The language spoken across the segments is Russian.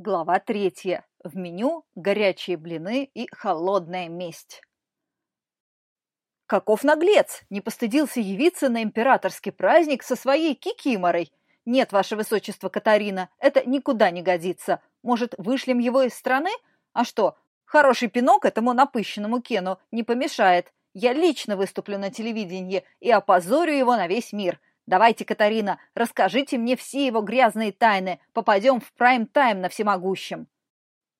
Глава третья. В меню горячие блины и холодная месть. Каков наглец! Не постыдился явиться на императорский праздник со своей кикиморой. Нет, ваше высочество Катарина, это никуда не годится. Может, вышлем его из страны? А что, хороший пинок этому напыщенному Кену не помешает. Я лично выступлю на телевидении и опозорю его на весь мир. Давайте, Катарина, расскажите мне все его грязные тайны. Попадем в прайм-тайм на всемогущем.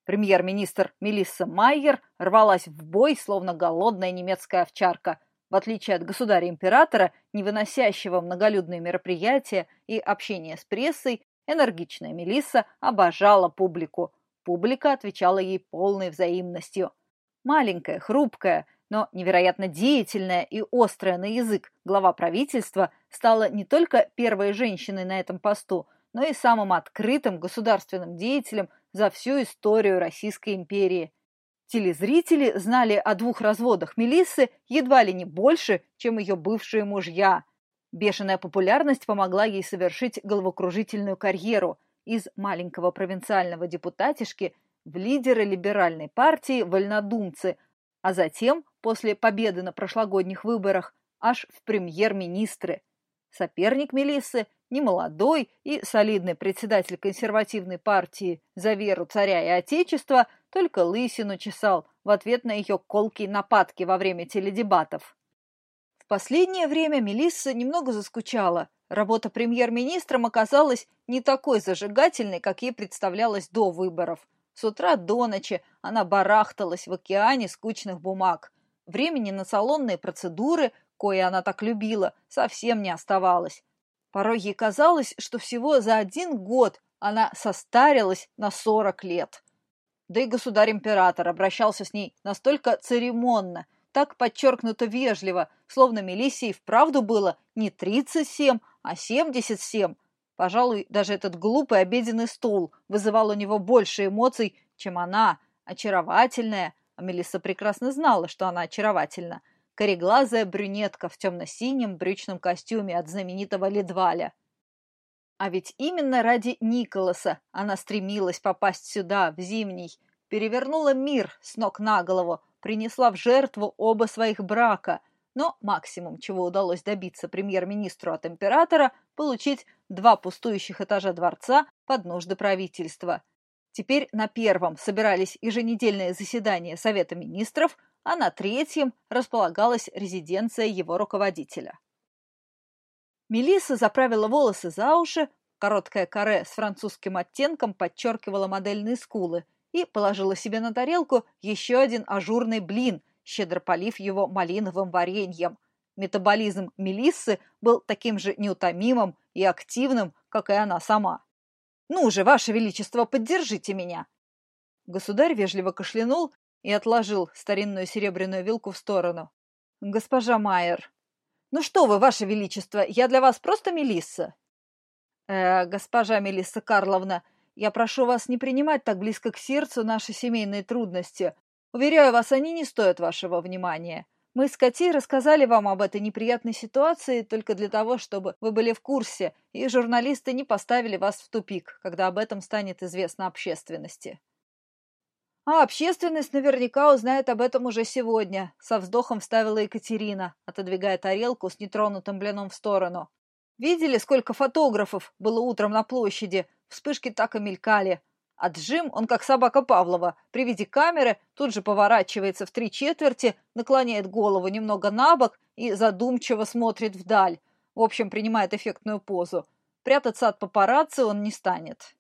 Премьер-министр Мелисса Майер рвалась в бой, словно голодная немецкая овчарка. В отличие от государя-императора, не выносящего многолюдные мероприятия и общения с прессой, энергичная Мелисса обожала публику. Публика отвечала ей полной взаимностью. Маленькая, хрупкая, но невероятно деятельная и острая на язык глава правительства стала не только первой женщиной на этом посту, но и самым открытым государственным деятелем за всю историю Российской империи. Телезрители знали о двух разводах Мелиссы едва ли не больше, чем ее бывшие мужья. Бешеная популярность помогла ей совершить головокружительную карьеру из маленького провинциального депутатишки в лидеры либеральной партии «Вольнодумцы», а затем после победы на прошлогодних выборах аж в премьер-министры. Соперник Мелиссы, немолодой и солидный председатель консервативной партии «За веру царя и отечества», только лысину чесал в ответ на ее колкие нападки во время теледебатов. В последнее время Мелисса немного заскучала. Работа премьер-министром оказалась не такой зажигательной, как ей представлялось до выборов. С утра до ночи она барахталась в океане скучных бумаг. Времени на салонные процедуры, кое она так любила, совсем не оставалось. Порой ей казалось, что всего за один год она состарилась на сорок лет. Да и государь-император обращался с ней настолько церемонно, так подчеркнуто вежливо, словно Мелиссии вправду было не тридцать семь, а семьдесят семь. Пожалуй, даже этот глупый обеденный стол вызывал у него больше эмоций, чем она, очаровательная, Мелисса прекрасно знала, что она очаровательна. Кореглазая брюнетка в темно-синем брючном костюме от знаменитого Ледваля. А ведь именно ради Николаса она стремилась попасть сюда, в Зимний. Перевернула мир с ног на голову, принесла в жертву оба своих брака. Но максимум, чего удалось добиться премьер-министру от императора, получить два пустующих этажа дворца под нужды правительства. Теперь на первом собирались еженедельные заседания Совета министров, а на третьем располагалась резиденция его руководителя. Мелисса заправила волосы за уши, короткое каре с французским оттенком подчеркивало модельные скулы и положила себе на тарелку еще один ажурный блин, щедро полив его малиновым вареньем. Метаболизм Мелиссы был таким же неутомимым и активным, как и она сама. «Ну же, Ваше Величество, поддержите меня!» Государь вежливо кашлянул и отложил старинную серебряную вилку в сторону. «Госпожа Майер!» «Ну что вы, Ваше Величество, я для вас просто Мелисса!» «Э, госпожа Мелисса Карловна, я прошу вас не принимать так близко к сердцу наши семейные трудности. Уверяю вас, они не стоят вашего внимания. Мы с Кати рассказали вам об этой неприятной ситуации только для того, чтобы вы были в курсе, и журналисты не поставили вас в тупик, когда об этом станет известно общественности. А общественность наверняка узнает об этом уже сегодня, со вздохом вставила Екатерина, отодвигая тарелку с нетронутым блином в сторону. Видели, сколько фотографов было утром на площади? Вспышки так и мелькали. А Джим, он как собака Павлова, при виде камеры тут же поворачивается в три четверти, наклоняет голову немного на бок и задумчиво смотрит вдаль. В общем, принимает эффектную позу. Прятаться от папарацци он не станет.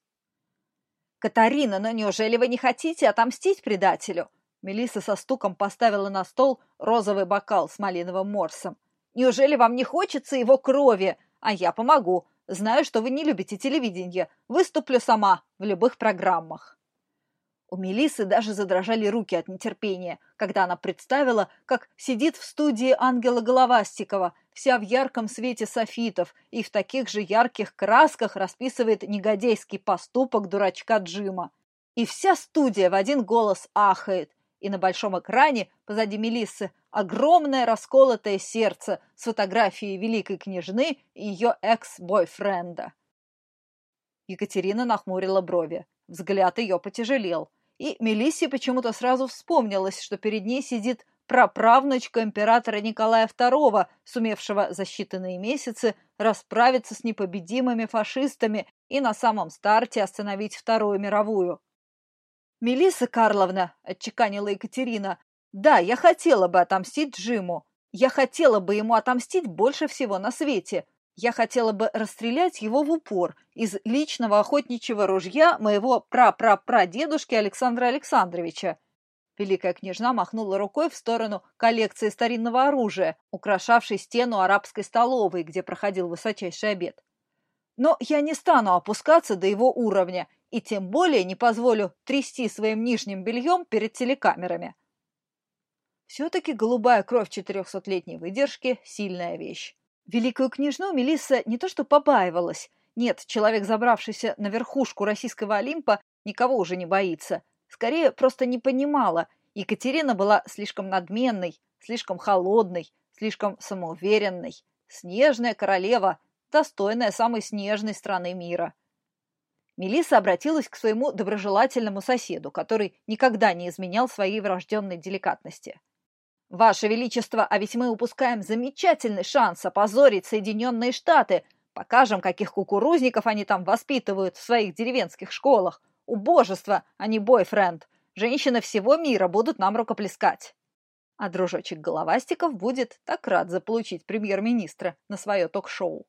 «Катарина, но неужели вы не хотите отомстить предателю?» Мелисса со стуком поставила на стол розовый бокал с малиновым морсом. «Неужели вам не хочется его крови? А я помогу. Знаю, что вы не любите телевидение. Выступлю сама в любых программах. У Мелисы даже задрожали руки от нетерпения, когда она представила, как сидит в студии Ангела Головастикова, вся в ярком свете софитов и в таких же ярких красках расписывает негодейский поступок дурачка Джима. И вся студия в один голос ахает, и на большом экране позади Мелиссы огромное расколотое сердце с фотографией великой княжны и ее экс-бойфренда. Екатерина нахмурила брови. Взгляд ее потяжелел. И Мелиссе почему-то сразу вспомнилось, что перед ней сидит праправнучка императора Николая II, сумевшего за считанные месяцы расправиться с непобедимыми фашистами и на самом старте остановить Вторую мировую. «Мелисса Карловна», — отчеканила Екатерина, — «да, я хотела бы отомстить Джиму. Я хотела бы ему отомстить больше всего на свете. Я хотела бы расстрелять его в упор из личного охотничьего ружья моего пра-пра-прадедушки Александра Александровича. Великая княжна махнула рукой в сторону коллекции старинного оружия, украшавшей стену арабской столовой, где проходил высочайший обед. Но я не стану опускаться до его уровня и тем более не позволю трясти своим нижним бельем перед телекамерами. Все-таки голубая кровь четырехсотлетней выдержки – сильная вещь. Великую княжну Мелисса не то что побаивалась, нет, человек, забравшийся на верхушку российского Олимпа, никого уже не боится – Скорее, просто не понимала. Екатерина была слишком надменной, слишком холодной, слишком самоуверенной. Снежная королева, достойная самой снежной страны мира. Мелисса обратилась к своему доброжелательному соседу, который никогда не изменял своей врожденной деликатности. «Ваше Величество, а ведь мы упускаем замечательный шанс опозорить Соединенные Штаты. Покажем, каких кукурузников они там воспитывают в своих деревенских школах. Убожество, а не бойфренд. Женщины всего мира будут нам рукоплескать. А дружочек Головастиков будет так рад заполучить премьер-министра на свое ток-шоу.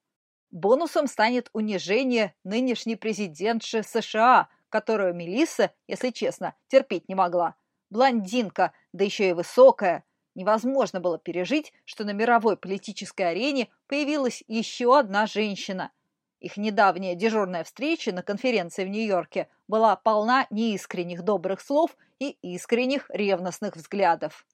Бонусом станет унижение нынешней президентши США, которую Мелисса, если честно, терпеть не могла. Блондинка, да еще и высокая. Невозможно было пережить, что на мировой политической арене появилась еще одна женщина – их недавняя дежурная встреча на конференции в Нью-Йорке была полна неискренних добрых слов и искренних ревностных взглядов.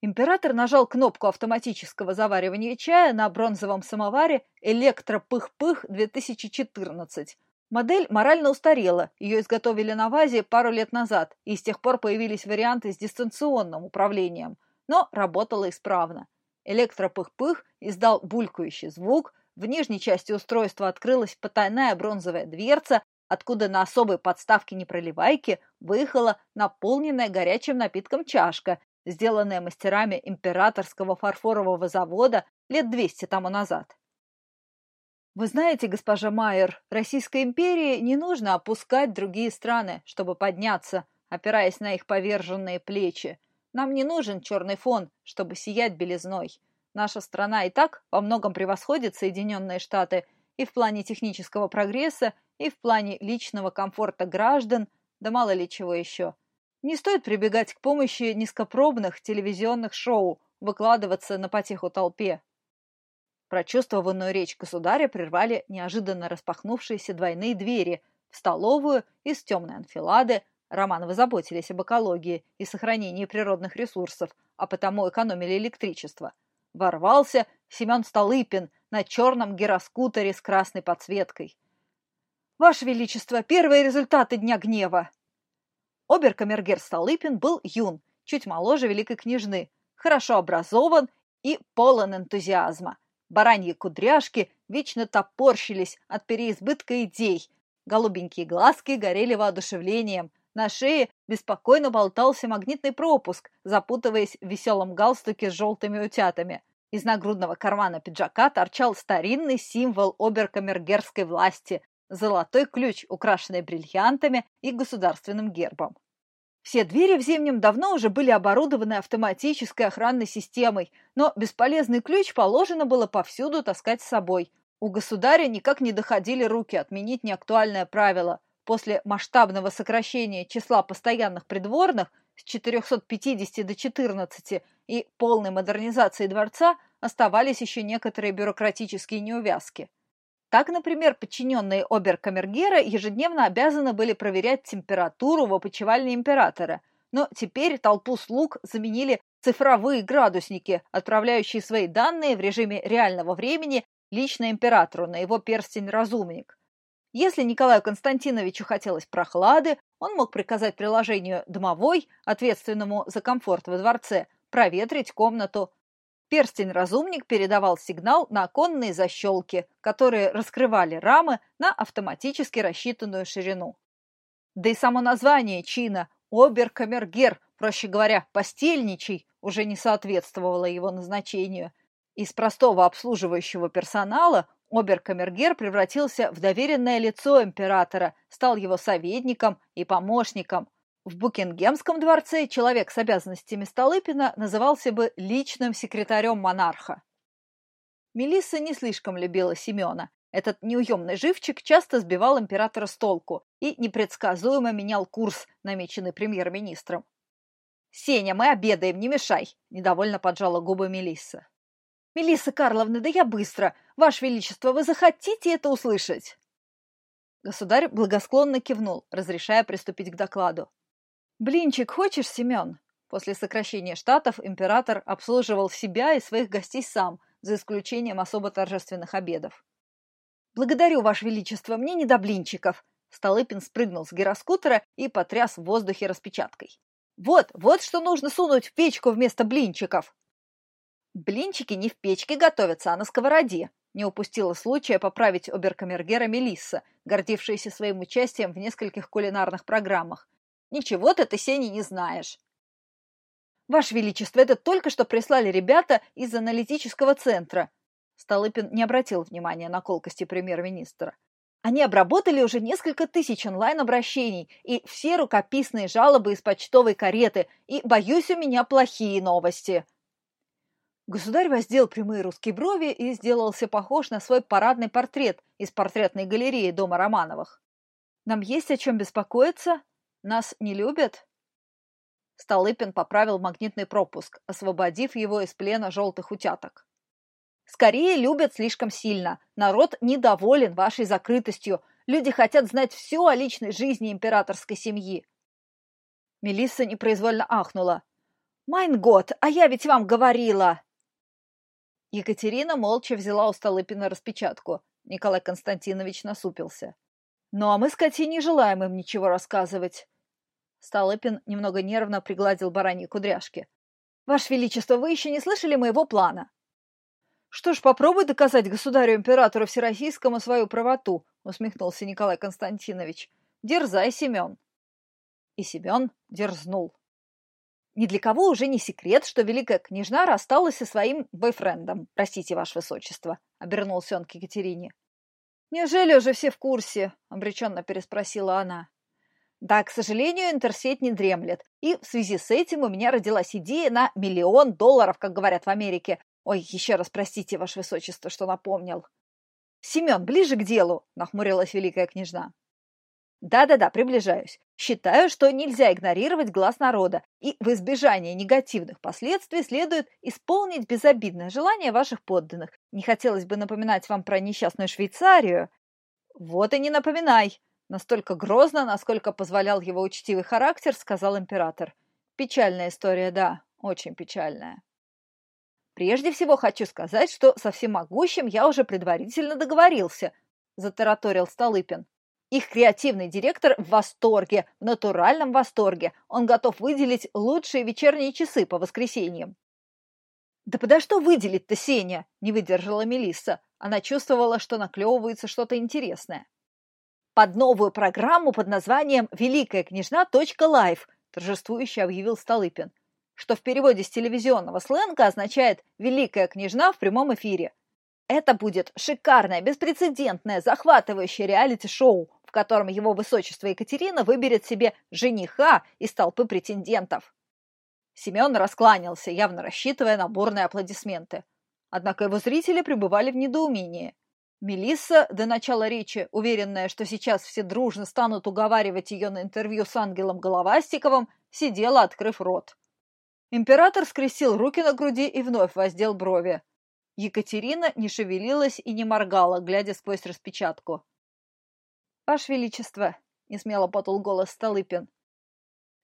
Император нажал кнопку автоматического заваривания чая на бронзовом самоваре «Электропых-пых-2014». Модель морально устарела, ее изготовили на ВАЗе пару лет назад, и с тех пор появились варианты с дистанционным управлением, но работала исправно. Электропых-пых издал булькающий звук – в нижней части устройства открылась потайная бронзовая дверца, откуда на особой подставке непроливайки выехала наполненная горячим напитком чашка, сделанная мастерами императорского фарфорового завода лет 200 тому назад. Вы знаете, госпожа Майер, Российской империи не нужно опускать другие страны, чтобы подняться, опираясь на их поверженные плечи. Нам не нужен черный фон, чтобы сиять белизной. Наша страна и так во многом превосходит Соединенные Штаты и в плане технического прогресса, и в плане личного комфорта граждан, да мало ли чего еще. Не стоит прибегать к помощи низкопробных телевизионных шоу, выкладываться на потеху толпе. Прочувствованную речь государя прервали неожиданно распахнувшиеся двойные двери в столовую из темной анфилады. Романовы заботились об экологии и сохранении природных ресурсов, а потому экономили электричество – ворвался Семен Столыпин на черном гироскутере с красной подсветкой. «Ваше Величество, первые результаты Дня гнева!» Оберкамергер Столыпин был юн, чуть моложе великой княжны, хорошо образован и полон энтузиазма. Бараньи кудряшки вечно топорщились от переизбытка идей, голубенькие глазки горели воодушевлением, на шее беспокойно болтался магнитный пропуск, запутываясь в веселом галстуке с желтыми утятами. Из нагрудного кармана пиджака торчал старинный символ оберкамергерской власти – золотой ключ, украшенный бриллиантами и государственным гербом. Все двери в Зимнем давно уже были оборудованы автоматической охранной системой, но бесполезный ключ положено было повсюду таскать с собой. У государя никак не доходили руки отменить неактуальное правило после масштабного сокращения числа постоянных придворных с 450 до 14 и полной модернизации дворца оставались еще некоторые бюрократические неувязки. Так, например, подчиненные оберкамергера ежедневно обязаны были проверять температуру в опочивальне императора, но теперь толпу слуг заменили цифровые градусники, отправляющие свои данные в режиме реального времени лично императору на его перстень-разумник. Если Николаю Константиновичу хотелось прохлады, он мог приказать приложению «Домовой», ответственному за комфорт во дворце, проветрить комнату. Перстень-разумник передавал сигнал на оконные защелки, которые раскрывали рамы на автоматически рассчитанную ширину. Да и само название чина «Оберкамергер», проще говоря, «постельничий», уже не соответствовало его назначению. Из простого обслуживающего персонала Оберкамергер превратился в доверенное лицо императора, стал его советником и помощником. В Букингемском дворце человек с обязанностями Столыпина назывался бы личным секретарем монарха. Мелисса не слишком любила Семена. Этот неуемный живчик часто сбивал императора с толку и непредсказуемо менял курс, намеченный премьер-министром. «Сеня, мы обедаем, не мешай!» – недовольно поджала губы Мелисса. «Мелисса Карловна, да я быстро! Ваше Величество, вы захотите это услышать?» Государь благосклонно кивнул, разрешая приступить к докладу. «Блинчик хочешь, Семен?» После сокращения штатов император обслуживал себя и своих гостей сам, за исключением особо торжественных обедов. «Благодарю, Ваше Величество, мне не до блинчиков!» Столыпин спрыгнул с гироскутера и потряс в воздухе распечаткой. Вот, вот что нужно сунуть в печку вместо блинчиков. Блинчики не в печке готовятся, а на сковороде. Не упустила случая поправить оберкамергера Мелисса, гордившаяся своим участием в нескольких кулинарных программах. Ничего ты, Сени, не знаешь. Ваше Величество, это только что прислали ребята из аналитического центра. Столыпин не обратил внимания на колкости премьер-министра. Они обработали уже несколько тысяч онлайн-обращений и все рукописные жалобы из почтовой кареты, и, боюсь, у меня плохие новости. Государь воздел прямые русские брови и сделался похож на свой парадный портрет из портретной галереи дома Романовых. «Нам есть о чем беспокоиться? Нас не любят?» Столыпин поправил магнитный пропуск, освободив его из плена желтых утяток. Скорее любят слишком сильно. Народ недоволен вашей закрытостью. Люди хотят знать все о личной жизни императорской семьи. Мелисса непроизвольно ахнула. «Майн год, а я ведь вам говорила!» Екатерина молча взяла у Столыпина распечатку. Николай Константинович насупился. «Ну, а мы скоте не желаем им ничего рассказывать». Столыпин немного нервно пригладил бараньи кудряшки. «Ваше Величество, вы еще не слышали моего плана?» «Что ж, попробуй доказать государю-императору Всероссийскому свою правоту», усмехнулся Николай Константинович. «Дерзай, Семен». И Семен дерзнул. Ни для кого уже не секрет, что великая княжна рассталась со своим бойфрендом. Простите, ваше высочество, обернулся он к Екатерине. Неужели уже все в курсе? обреченно переспросила она. Да, к сожалению, интерсеть не дремлет. И в связи с этим у меня родилась идея на миллион долларов, как говорят в Америке, Ой, еще раз простите, ваше высочество, что напомнил. Семен, ближе к делу, нахмурилась великая княжна. Да-да-да, приближаюсь. Считаю, что нельзя игнорировать глаз народа, и в избежание негативных последствий следует исполнить безобидное желание ваших подданных. Не хотелось бы напоминать вам про несчастную Швейцарию. Вот и не напоминай. Настолько грозно, насколько позволял его учтивый характер, сказал император. Печальная история, да, очень печальная. Прежде всего хочу сказать, что со всемогущим я уже предварительно договорился, затараторил Столыпин. Их креативный директор в восторге, в натуральном восторге. Он готов выделить лучшие вечерние часы по воскресеньям. «Да подо что выделить-то, Сеня?» – не выдержала Мелисса. Она чувствовала, что наклевывается что-то интересное. «Под новую программу под названием «Великая княжна. Live», – торжествующе объявил Столыпин что в переводе с телевизионного сленга означает «великая княжна в прямом эфире». Это будет шикарное, беспрецедентное, захватывающее реалити-шоу, в котором его высочество Екатерина выберет себе жениха из толпы претендентов. Семен раскланялся, явно рассчитывая на бурные аплодисменты. Однако его зрители пребывали в недоумении. Мелисса, до начала речи, уверенная, что сейчас все дружно станут уговаривать ее на интервью с ангелом Головастиковым, сидела, открыв рот. Император скрестил руки на груди и вновь воздел брови. Екатерина не шевелилась и не моргала, глядя сквозь распечатку. «Ваше Величество!» — несмело потул голос Столыпин.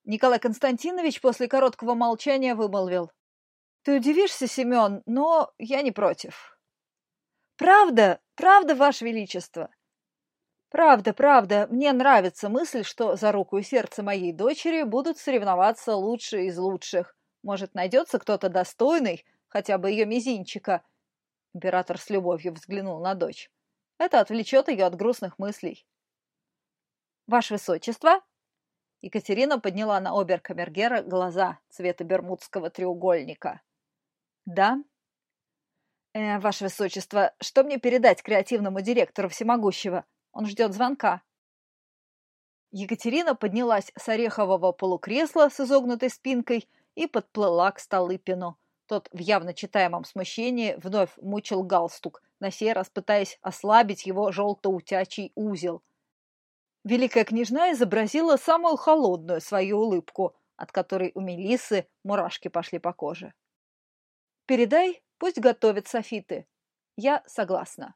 Николай Константинович после короткого молчания вымолвил. «Ты удивишься, Семен, но я не против». «Правда, правда, Ваше Величество!» «Правда, правда, мне нравится мысль, что за руку и сердце моей дочери будут соревноваться лучшие из лучших. Может, найдется кто-то достойный, хотя бы ее мизинчика?» Император с любовью взглянул на дочь. «Это отвлечет ее от грустных мыслей». «Ваше Высочество!» Екатерина подняла на оберкамергера глаза цвета бермудского треугольника. «Да?» Э, «Ваше Высочество, что мне передать креативному директору всемогущего? Он ждет звонка». Екатерина поднялась с орехового полукресла с изогнутой спинкой и подплыла к Столыпину. Тот в явно читаемом смущении вновь мучил галстук, на сей раз пытаясь ослабить его желто-утячий узел. Великая княжна изобразила самую холодную свою улыбку, от которой у Мелисы мурашки пошли по коже. «Передай, пусть готовят софиты. Я согласна».